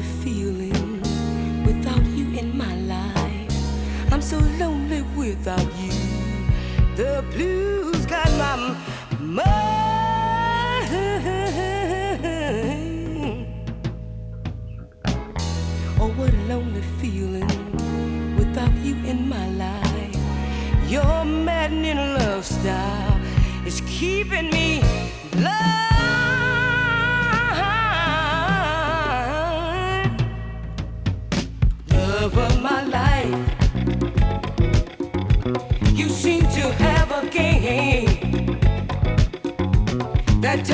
lonely feeling without you in my life. I'm so lonely without you. The blues got my mind. Oh, what a lonely feeling without you in my life. Your maddening love style is keeping me.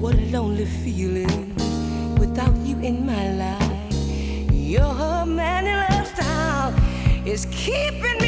what a lonely feeling without you in my life. Your manly lifestyle is keeping me.